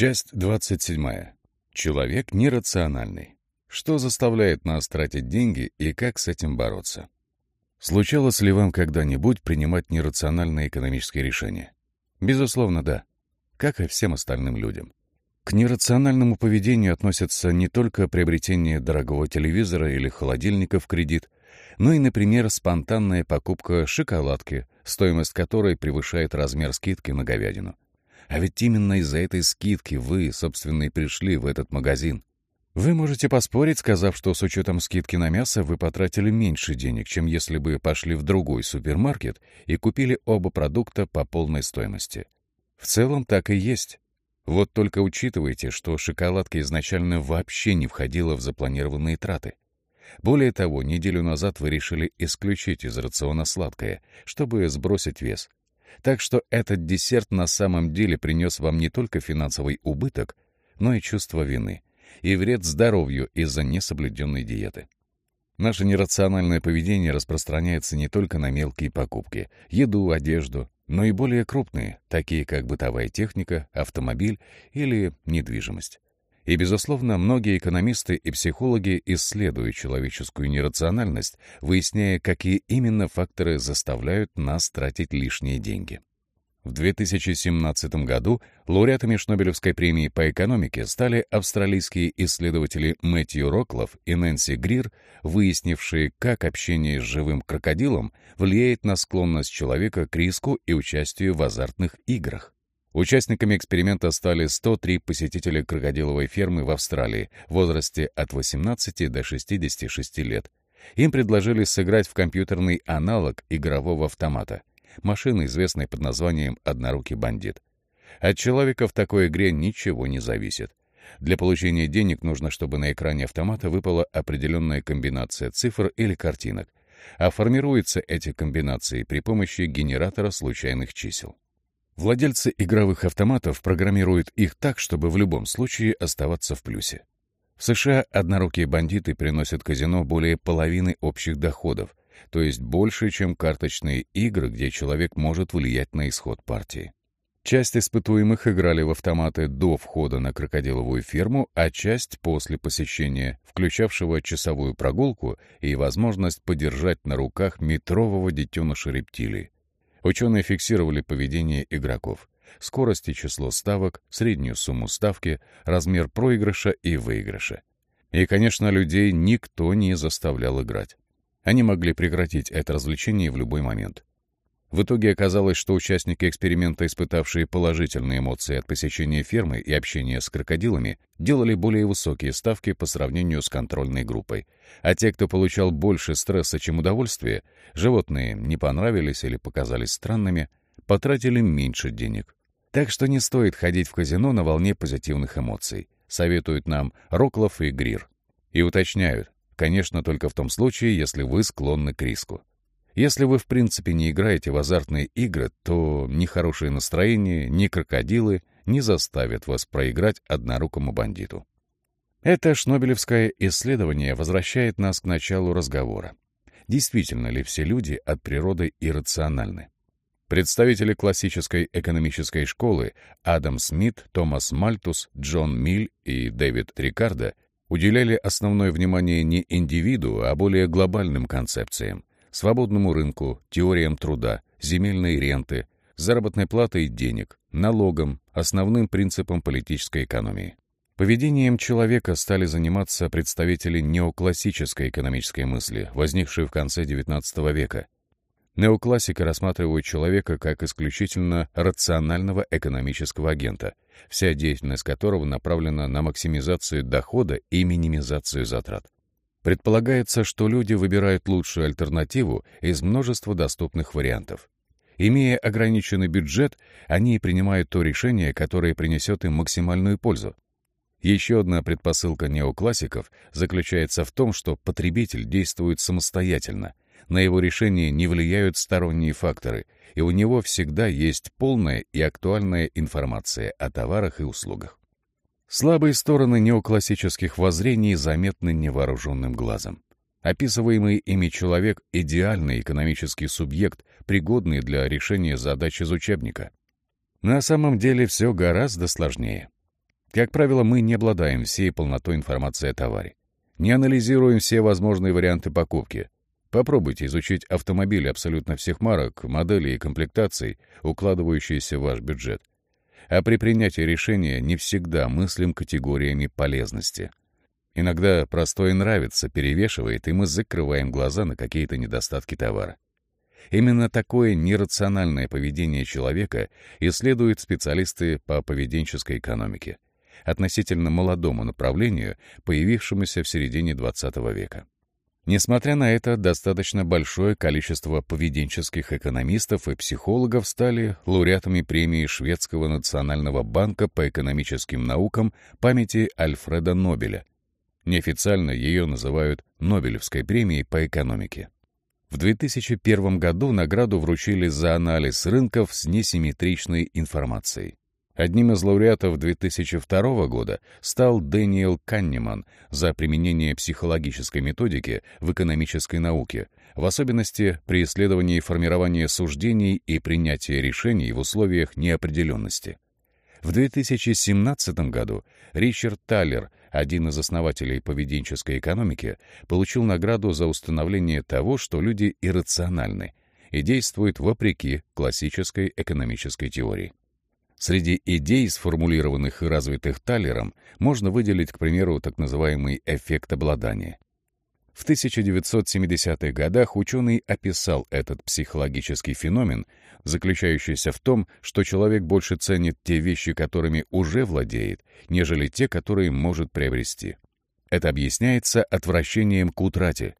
Часть 27. Человек нерациональный. Что заставляет нас тратить деньги и как с этим бороться? Случалось ли вам когда-нибудь принимать нерациональные экономические решения? Безусловно, да. Как и всем остальным людям. К нерациональному поведению относятся не только приобретение дорогого телевизора или холодильника в кредит, но и, например, спонтанная покупка шоколадки, стоимость которой превышает размер скидки на говядину. А ведь именно из-за этой скидки вы, собственно, и пришли в этот магазин. Вы можете поспорить, сказав, что с учетом скидки на мясо вы потратили меньше денег, чем если бы пошли в другой супермаркет и купили оба продукта по полной стоимости. В целом так и есть. Вот только учитывайте, что шоколадка изначально вообще не входила в запланированные траты. Более того, неделю назад вы решили исключить из рациона сладкое, чтобы сбросить вес — так что этот десерт на самом деле принес вам не только финансовый убыток, но и чувство вины и вред здоровью из-за несоблюденной диеты. Наше нерациональное поведение распространяется не только на мелкие покупки, еду, одежду, но и более крупные, такие как бытовая техника, автомобиль или недвижимость. И, безусловно, многие экономисты и психологи исследуют человеческую нерациональность, выясняя, какие именно факторы заставляют нас тратить лишние деньги. В 2017 году лауреатами Шнобелевской премии по экономике стали австралийские исследователи Мэтью Роклов и Нэнси Грир, выяснившие, как общение с живым крокодилом влияет на склонность человека к риску и участию в азартных играх. Участниками эксперимента стали 103 посетителя крокодиловой фермы в Австралии в возрасте от 18 до 66 лет. Им предложили сыграть в компьютерный аналог игрового автомата, машины, известной под названием «Однорукий бандит». От человека в такой игре ничего не зависит. Для получения денег нужно, чтобы на экране автомата выпала определенная комбинация цифр или картинок, а формируются эти комбинации при помощи генератора случайных чисел. Владельцы игровых автоматов программируют их так, чтобы в любом случае оставаться в плюсе. В США однорукие бандиты приносят казино более половины общих доходов, то есть больше, чем карточные игры, где человек может влиять на исход партии. Часть испытуемых играли в автоматы до входа на крокодиловую ферму, а часть после посещения, включавшего часовую прогулку и возможность подержать на руках метрового детеныша рептилии. Ученые фиксировали поведение игроков, скорость и число ставок, среднюю сумму ставки, размер проигрыша и выигрыша. И, конечно, людей никто не заставлял играть. Они могли прекратить это развлечение в любой момент. В итоге оказалось, что участники эксперимента, испытавшие положительные эмоции от посещения фермы и общения с крокодилами, делали более высокие ставки по сравнению с контрольной группой. А те, кто получал больше стресса, чем удовольствия, животные не понравились или показались странными, потратили меньше денег. Так что не стоит ходить в казино на волне позитивных эмоций, советуют нам Роклов и Грир. И уточняют, конечно, только в том случае, если вы склонны к риску. Если вы в принципе не играете в азартные игры, то ни хорошее настроение, ни крокодилы не заставят вас проиграть однорукому бандиту. Это шнобелевское исследование возвращает нас к началу разговора. Действительно ли все люди от природы иррациональны? Представители классической экономической школы Адам Смит, Томас Мальтус, Джон Миль и Дэвид Рикардо уделяли основное внимание не индивиду, а более глобальным концепциям, свободному рынку, теориям труда, земельной ренты, заработной платы и денег, налогам, основным принципам политической экономии. Поведением человека стали заниматься представители неоклассической экономической мысли, возникшей в конце XIX века. Неоклассика рассматривает человека как исключительно рационального экономического агента, вся деятельность которого направлена на максимизацию дохода и минимизацию затрат. Предполагается, что люди выбирают лучшую альтернативу из множества доступных вариантов. Имея ограниченный бюджет, они принимают то решение, которое принесет им максимальную пользу. Еще одна предпосылка неоклассиков заключается в том, что потребитель действует самостоятельно, на его решение не влияют сторонние факторы, и у него всегда есть полная и актуальная информация о товарах и услугах. Слабые стороны неоклассических воззрений заметны невооруженным глазом. Описываемый ими человек — идеальный экономический субъект, пригодный для решения задач из учебника. На самом деле все гораздо сложнее. Как правило, мы не обладаем всей полнотой информации о товаре. Не анализируем все возможные варианты покупки. Попробуйте изучить автомобили абсолютно всех марок, моделей и комплектаций, укладывающиеся в ваш бюджет. А при принятии решения не всегда мыслим категориями полезности. Иногда простое нравится перевешивает, и мы закрываем глаза на какие-то недостатки товара. Именно такое нерациональное поведение человека исследуют специалисты по поведенческой экономике, относительно молодому направлению, появившемуся в середине XX века. Несмотря на это, достаточно большое количество поведенческих экономистов и психологов стали лауреатами премии Шведского национального банка по экономическим наукам памяти Альфреда Нобеля. Неофициально ее называют Нобелевской премией по экономике. В 2001 году награду вручили за анализ рынков с несимметричной информацией. Одним из лауреатов 2002 года стал Дэниел Каннеман за применение психологической методики в экономической науке, в особенности при исследовании формирования суждений и принятия решений в условиях неопределенности. В 2017 году Ричард Таллер, один из основателей поведенческой экономики, получил награду за установление того, что люди иррациональны и действуют вопреки классической экономической теории. Среди идей, сформулированных и развитых Таллером, можно выделить, к примеру, так называемый эффект обладания. В 1970-х годах ученый описал этот психологический феномен, заключающийся в том, что человек больше ценит те вещи, которыми уже владеет, нежели те, которые может приобрести. Это объясняется отвращением к утрате.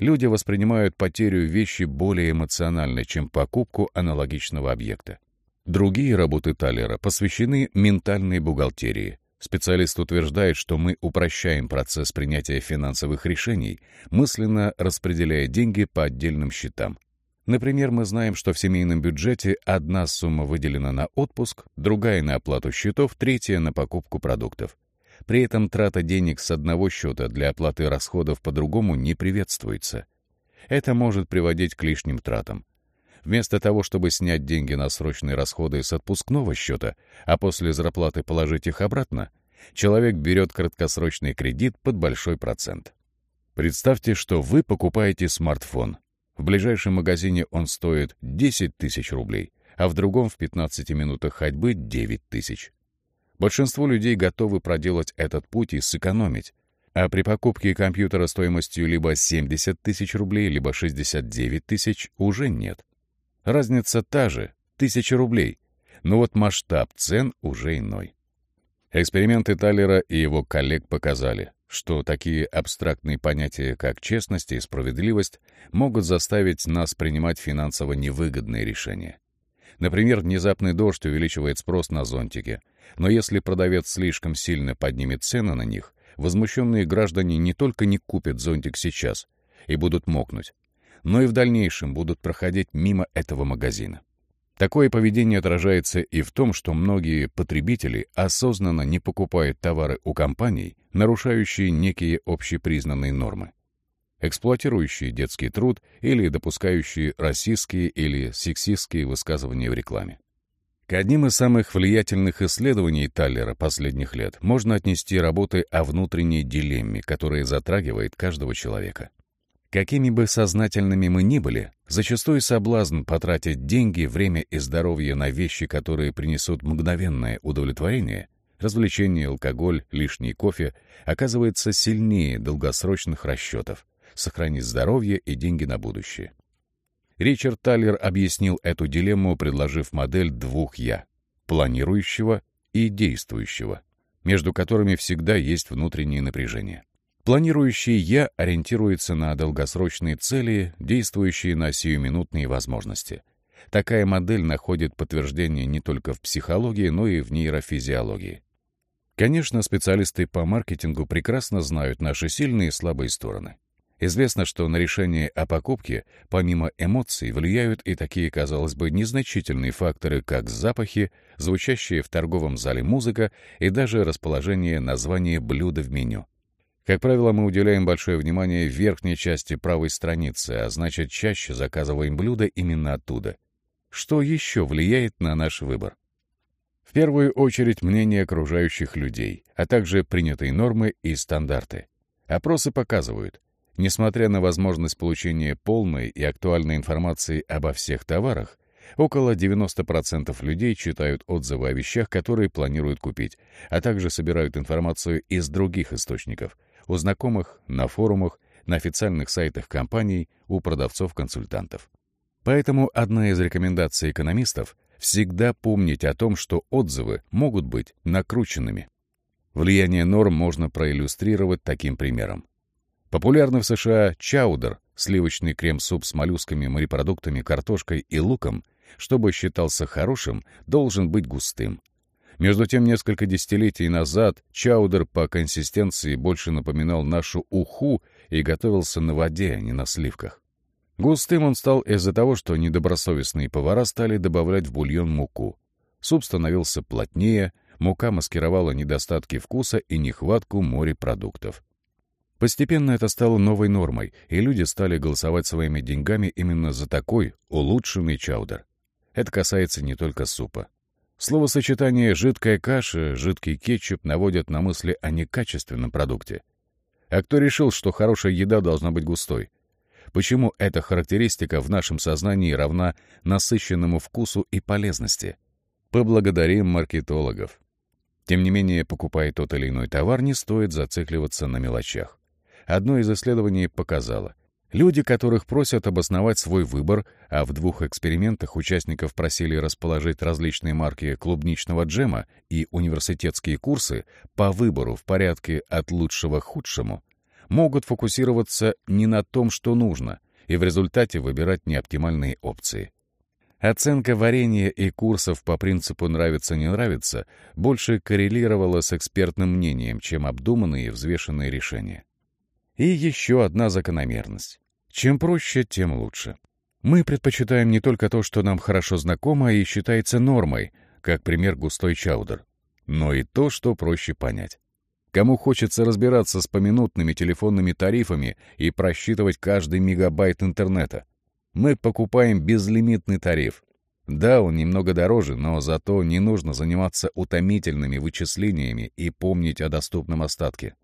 Люди воспринимают потерю вещи более эмоционально, чем покупку аналогичного объекта. Другие работы Таллера посвящены ментальной бухгалтерии. Специалист утверждает, что мы упрощаем процесс принятия финансовых решений, мысленно распределяя деньги по отдельным счетам. Например, мы знаем, что в семейном бюджете одна сумма выделена на отпуск, другая на оплату счетов, третья на покупку продуктов. При этом трата денег с одного счета для оплаты расходов по-другому не приветствуется. Это может приводить к лишним тратам. Вместо того, чтобы снять деньги на срочные расходы с отпускного счета, а после зарплаты положить их обратно, человек берет краткосрочный кредит под большой процент. Представьте, что вы покупаете смартфон. В ближайшем магазине он стоит 10 тысяч рублей, а в другом в 15 минутах ходьбы 9 тысяч. Большинство людей готовы проделать этот путь и сэкономить, а при покупке компьютера стоимостью либо 70 тысяч рублей, либо 69 тысяч уже нет. Разница та же — тысяча рублей, но вот масштаб цен уже иной. Эксперименты Таллера и его коллег показали, что такие абстрактные понятия, как честность и справедливость, могут заставить нас принимать финансово невыгодные решения. Например, внезапный дождь увеличивает спрос на зонтики, но если продавец слишком сильно поднимет цены на них, возмущенные граждане не только не купят зонтик сейчас и будут мокнуть, но и в дальнейшем будут проходить мимо этого магазина. Такое поведение отражается и в том, что многие потребители осознанно не покупают товары у компаний, нарушающие некие общепризнанные нормы, эксплуатирующие детский труд или допускающие расистские или сексистские высказывания в рекламе. К одним из самых влиятельных исследований Таллера последних лет можно отнести работы о внутренней дилемме, которая затрагивает каждого человека. Какими бы сознательными мы ни были, зачастую соблазн потратить деньги, время и здоровье на вещи, которые принесут мгновенное удовлетворение, развлечения, алкоголь, лишний кофе, оказывается сильнее долгосрочных расчетов, сохранить здоровье и деньги на будущее. Ричард Таллер объяснил эту дилемму, предложив модель двух «я» — планирующего и действующего, между которыми всегда есть внутреннее напряжение. Планирующий «я» ориентируется на долгосрочные цели, действующие на сиюминутные возможности. Такая модель находит подтверждение не только в психологии, но и в нейрофизиологии. Конечно, специалисты по маркетингу прекрасно знают наши сильные и слабые стороны. Известно, что на решение о покупке, помимо эмоций, влияют и такие, казалось бы, незначительные факторы, как запахи, звучащие в торговом зале музыка и даже расположение названия блюда в меню. Как правило, мы уделяем большое внимание верхней части правой страницы, а значит, чаще заказываем блюда именно оттуда. Что еще влияет на наш выбор? В первую очередь мнение окружающих людей, а также принятые нормы и стандарты. Опросы показывают, несмотря на возможность получения полной и актуальной информации обо всех товарах, около 90% людей читают отзывы о вещах, которые планируют купить, а также собирают информацию из других источников, у знакомых, на форумах, на официальных сайтах компаний, у продавцов-консультантов. Поэтому одна из рекомендаций экономистов — всегда помнить о том, что отзывы могут быть накрученными. Влияние норм можно проиллюстрировать таким примером. Популярный в США чаудер, сливочный крем-суп с моллюсками, морепродуктами, картошкой и луком, чтобы считался хорошим, должен быть густым. Между тем, несколько десятилетий назад чаудер по консистенции больше напоминал нашу уху и готовился на воде, а не на сливках. Густым он стал из-за того, что недобросовестные повара стали добавлять в бульон муку. Суп становился плотнее, мука маскировала недостатки вкуса и нехватку морепродуктов. Постепенно это стало новой нормой, и люди стали голосовать своими деньгами именно за такой улучшенный чаудер. Это касается не только супа. Словосочетание «жидкая каша», «жидкий кетчуп» наводят на мысли о некачественном продукте. А кто решил, что хорошая еда должна быть густой? Почему эта характеристика в нашем сознании равна насыщенному вкусу и полезности? Поблагодарим маркетологов. Тем не менее, покупая тот или иной товар, не стоит зацикливаться на мелочах. Одно из исследований показало, люди, которых просят обосновать свой выбор, а в двух экспериментах участников просили расположить различные марки клубничного джема и университетские курсы по выбору в порядке от лучшего к худшему, могут фокусироваться не на том, что нужно, и в результате выбирать неоптимальные опции. Оценка варенья и курсов по принципу «нравится-не нравится» больше коррелировала с экспертным мнением, чем обдуманные и взвешенные решения. И еще одна закономерность. Чем проще, тем лучше. Мы предпочитаем не только то, что нам хорошо знакомо и считается нормой, как пример густой чаудер, но и то, что проще понять. Кому хочется разбираться с поминутными телефонными тарифами и просчитывать каждый мегабайт интернета? Мы покупаем безлимитный тариф. Да, он немного дороже, но зато не нужно заниматься утомительными вычислениями и помнить о доступном остатке.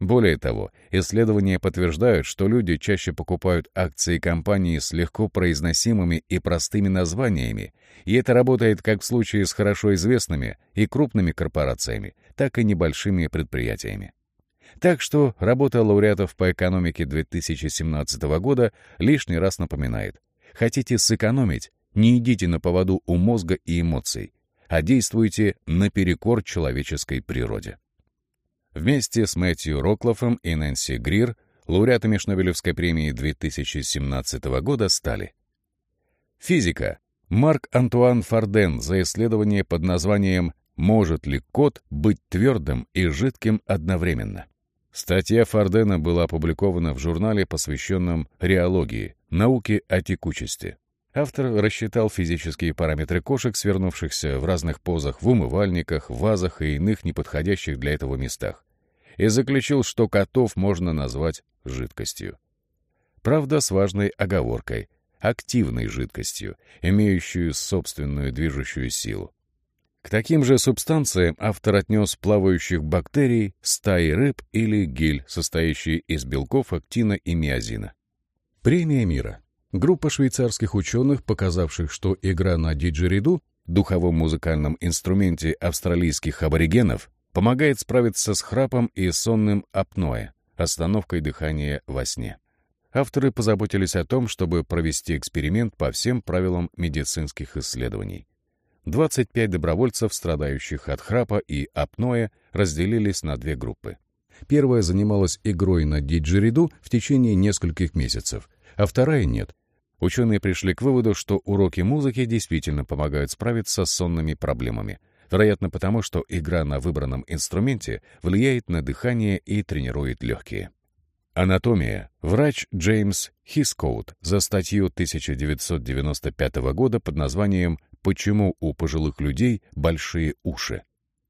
Более того, исследования подтверждают, что люди чаще покупают акции компании с легко произносимыми и простыми названиями, и это работает как в случае с хорошо известными и крупными корпорациями, так и небольшими предприятиями. Так что работа лауреатов по экономике 2017 года лишний раз напоминает. Хотите сэкономить? Не идите на поводу у мозга и эмоций, а действуйте наперекор человеческой природе. Вместе с Мэтью Роклофом и Нэнси Грир лауреатами Шнобелевской премии 2017 года стали Физика. Марк Антуан Фарден за исследование под названием «Может ли кот быть твердым и жидким одновременно?». Статья Фардена была опубликована в журнале, посвященном реологии, науке о текучести. Автор рассчитал физические параметры кошек, свернувшихся в разных позах в умывальниках, вазах и иных неподходящих для этого местах и заключил, что котов можно назвать жидкостью. Правда, с важной оговоркой — активной жидкостью, имеющую собственную движущую силу. К таким же субстанциям автор отнес плавающих бактерий, стаи рыб или гель, состоящий из белков актина и миозина. Премия мира. Группа швейцарских ученых, показавших, что игра на диджериду, духовом музыкальном инструменте австралийских аборигенов, Помогает справиться с храпом и сонным апноэ, остановкой дыхания во сне. Авторы позаботились о том, чтобы провести эксперимент по всем правилам медицинских исследований. 25 добровольцев, страдающих от храпа и апноэ, разделились на две группы. Первая занималась игрой на диджериду в течение нескольких месяцев, а вторая — нет. Ученые пришли к выводу, что уроки музыки действительно помогают справиться с сонными проблемами, Вероятно, потому что игра на выбранном инструменте влияет на дыхание и тренирует легкие. Анатомия. Врач Джеймс Хискоут за статью 1995 года под названием «Почему у пожилых людей большие уши?».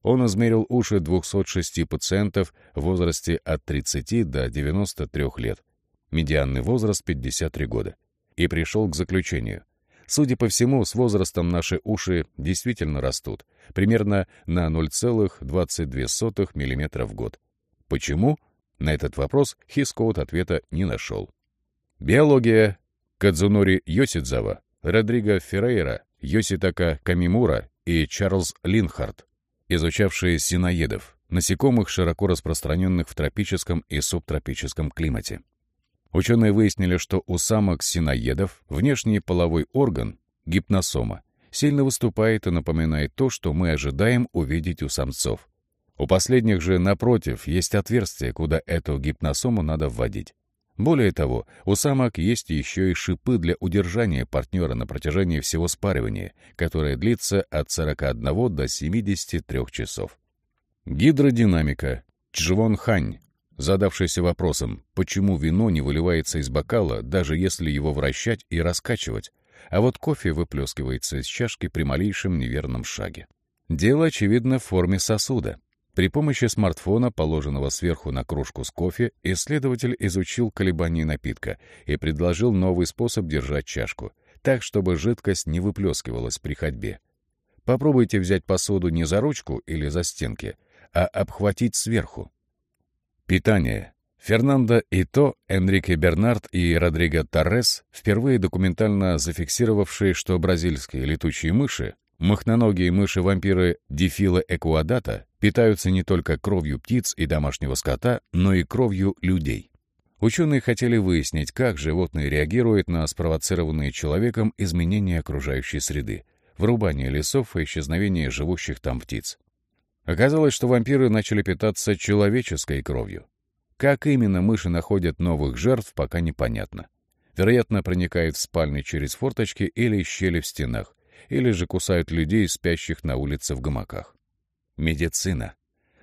Он измерил уши 206 пациентов в возрасте от 30 до 93 лет, медианный возраст 53 года, и пришел к заключению. Судя по всему, с возрастом наши уши действительно растут, примерно на 0,22 мм в год. Почему? На этот вопрос Хискоут ответа не нашел. Биология. Кадзунори Йосидзава, Родриго Феррейра, Йоситака Камимура и Чарльз Линхард, изучавшие синоедов, насекомых, широко распространенных в тропическом и субтропическом климате. Ученые выяснили, что у самок синоедов внешний половой орган, гипносома, сильно выступает и напоминает то, что мы ожидаем увидеть у самцов. У последних же, напротив, есть отверстие, куда эту гипносому надо вводить. Более того, у самок есть еще и шипы для удержания партнера на протяжении всего спаривания, которое длится от 41 до 73 часов. Гидродинамика. Чжвон Хань, задавшийся вопросом, почему вино не выливается из бокала, даже если его вращать и раскачивать, а вот кофе выплескивается из чашки при малейшем неверном шаге. Дело, очевидно, в форме сосуда. При помощи смартфона, положенного сверху на кружку с кофе, исследователь изучил колебания напитка и предложил новый способ держать чашку, так, чтобы жидкость не выплескивалась при ходьбе. Попробуйте взять посуду не за ручку или за стенки, а обхватить сверху. Питание. Фернандо Ито, Энрике Бернард и Родриго Торрес, впервые документально зафиксировавшие, что бразильские летучие мыши, махноногие мыши-вампиры Дифила экуадата, питаются не только кровью птиц и домашнего скота, но и кровью людей. Ученые хотели выяснить, как животные реагируют на спровоцированные человеком изменения окружающей среды, вырубание лесов и исчезновение живущих там птиц. Оказалось, что вампиры начали питаться человеческой кровью. Как именно мыши находят новых жертв, пока непонятно. Вероятно, проникают в спальни через форточки или щели в стенах, или же кусают людей, спящих на улице в гамаках. Медицина.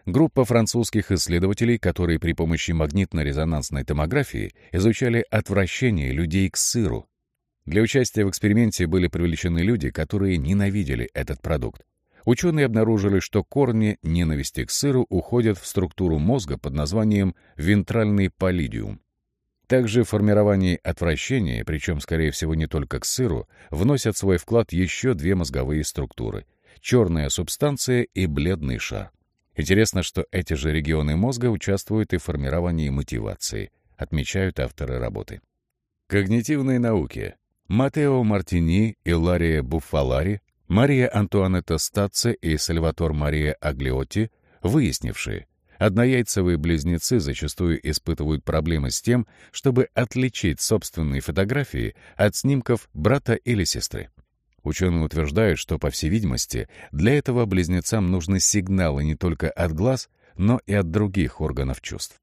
Группа французских исследователей, которые при помощи магнитно-резонансной томографии изучали отвращение людей к сыру. Для участия в эксперименте были привлечены люди, которые ненавидели этот продукт. Ученые обнаружили, что корни ненависти к сыру уходят в структуру мозга под названием вентральный полидиум. Также в формировании отвращения, причем, скорее всего, не только к сыру, вносят свой вклад еще две мозговые структуры — черная субстанция и бледный шар. Интересно, что эти же регионы мозга участвуют и в формировании мотивации, отмечают авторы работы. Когнитивные науки. Матео Мартини и Лария Буффалари Мария Антуанетта Статце и Сальватор Мария Аглиотти, выяснившие, однояйцевые близнецы зачастую испытывают проблемы с тем, чтобы отличить собственные фотографии от снимков брата или сестры. Ученые утверждают, что, по всей видимости, для этого близнецам нужны сигналы не только от глаз, но и от других органов чувств.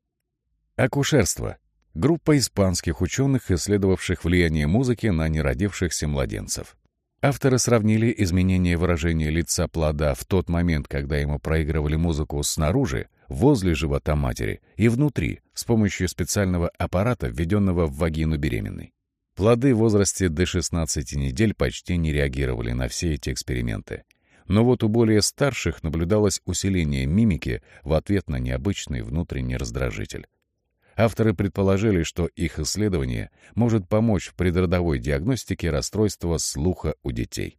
Акушерство. Группа испанских ученых, исследовавших влияние музыки на неродившихся младенцев. Авторы сравнили изменение выражения лица плода в тот момент, когда ему проигрывали музыку снаружи, возле живота матери, и внутри, с помощью специального аппарата, введенного в вагину беременной. Плоды в возрасте до 16 недель почти не реагировали на все эти эксперименты. Но вот у более старших наблюдалось усиление мимики в ответ на необычный внутренний раздражитель. Авторы предположили, что их исследование может помочь в предродовой диагностике расстройства слуха у детей.